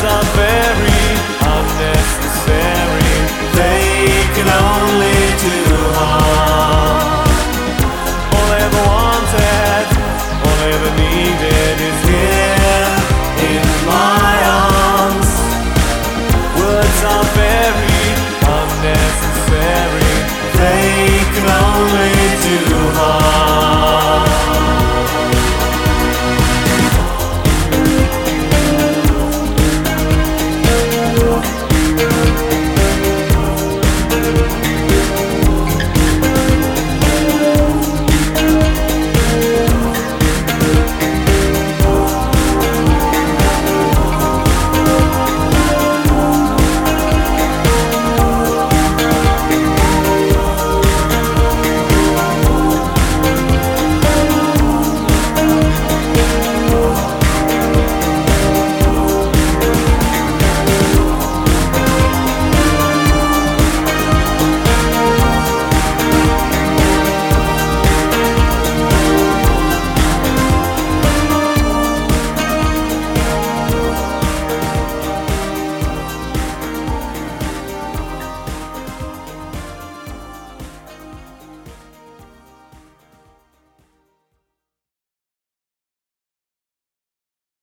something.